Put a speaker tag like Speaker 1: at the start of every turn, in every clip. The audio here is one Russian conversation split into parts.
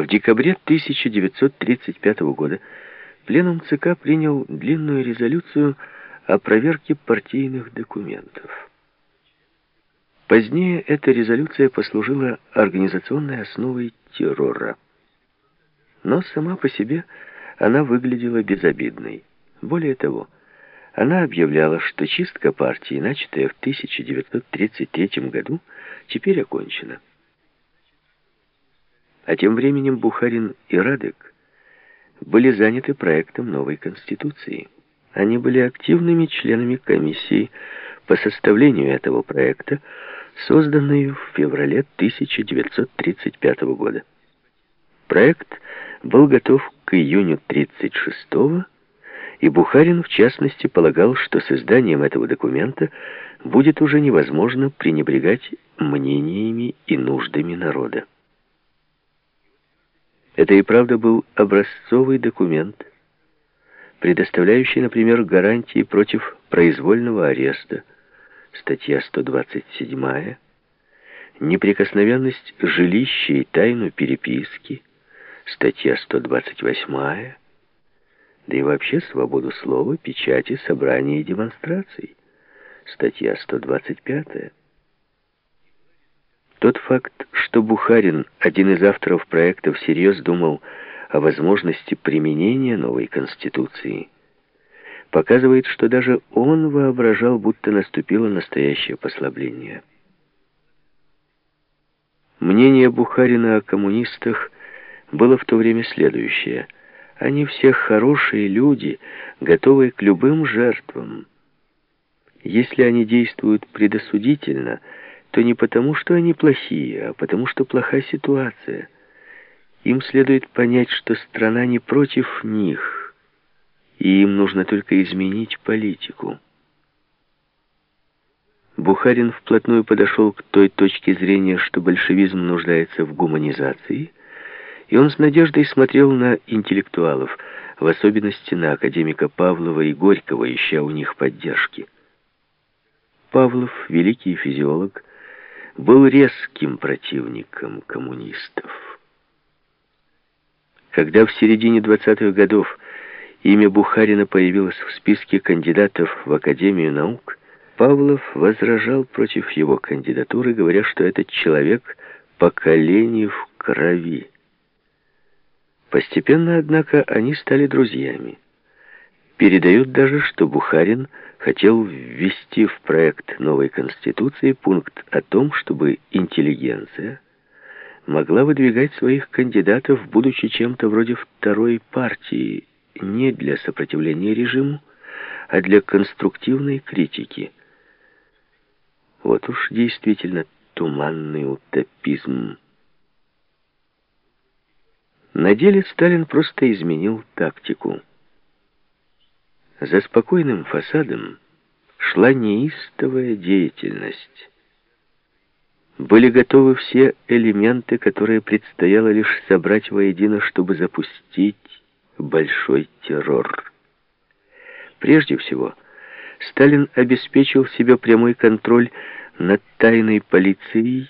Speaker 1: В декабре 1935 года Пленум ЦК принял длинную резолюцию о проверке партийных документов. Позднее эта резолюция послужила организационной основой террора. Но сама по себе она выглядела безобидной. Более того, она объявляла, что чистка партии, начатая в 1933 году, теперь окончена. А тем временем Бухарин и Радек были заняты проектом новой Конституции. Они были активными членами комиссии по составлению этого проекта, созданной в феврале 1935 года. Проект был готов к июню 1936 и Бухарин, в частности, полагал, что с изданием этого документа будет уже невозможно пренебрегать мнениями и нуждами народа. Это и правда был образцовый документ, предоставляющий, например, гарантии против произвольного ареста, статья 127, неприкосновенность жилища и тайну переписки, статья 128, да и вообще свободу слова, печати, собраний и демонстраций, статья 125. Тот факт, что Бухарин, один из авторов проекта, всерьез думал о возможности применения новой Конституции, показывает, что даже он воображал, будто наступило настоящее послабление. Мнение Бухарина о коммунистах было в то время следующее. Они все хорошие люди, готовые к любым жертвам. Если они действуют предосудительно – то не потому, что они плохие, а потому, что плоха ситуация. Им следует понять, что страна не против них, и им нужно только изменить политику. Бухарин вплотную подошел к той точке зрения, что большевизм нуждается в гуманизации, и он с надеждой смотрел на интеллектуалов, в особенности на академика Павлова и Горького, ища у них поддержки. Павлов, великий физиолог, был резким противником коммунистов. Когда в середине 20-х годов имя Бухарина появилось в списке кандидатов в Академию наук, Павлов возражал против его кандидатуры, говоря, что этот человек поколений в крови. Постепенно, однако, они стали друзьями. Передают даже, что Бухарин хотел ввести в проект новой Конституции пункт о том, чтобы интеллигенция могла выдвигать своих кандидатов, будучи чем-то вроде второй партии, не для сопротивления режиму, а для конструктивной критики. Вот уж действительно туманный утопизм. На деле Сталин просто изменил тактику. За спокойным фасадом шла неистовая деятельность. Были готовы все элементы, которые предстояло лишь собрать воедино, чтобы запустить большой террор. Прежде всего, Сталин обеспечил себе прямой контроль над тайной полицией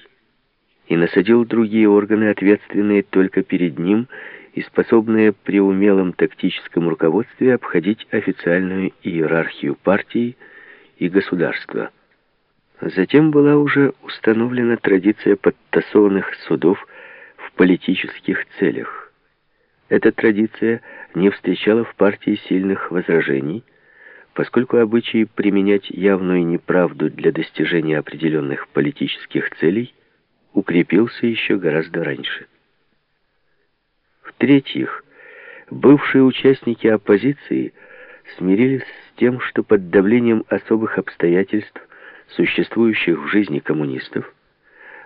Speaker 1: и насадил другие органы, ответственные только перед ним, и способные при умелом тактическом руководстве обходить официальную иерархию партии и государства. Затем была уже установлена традиция подтасованных судов в политических целях. Эта традиция не встречала в партии сильных возражений, поскольку обычай применять явную неправду для достижения определенных политических целей укрепился еще гораздо раньше. В-третьих, бывшие участники оппозиции смирились с тем, что под давлением особых обстоятельств, существующих в жизни коммунистов,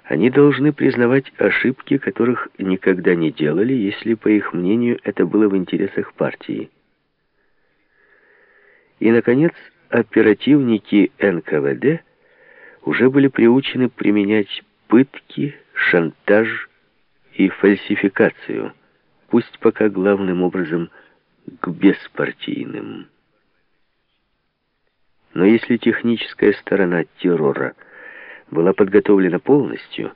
Speaker 1: они должны признавать ошибки, которых никогда не делали, если, по их мнению, это было в интересах партии. И, наконец, оперативники НКВД уже были приучены применять пытки, шантаж и фальсификацию – пусть пока главным образом к беспартийным. Но если техническая сторона террора была подготовлена полностью,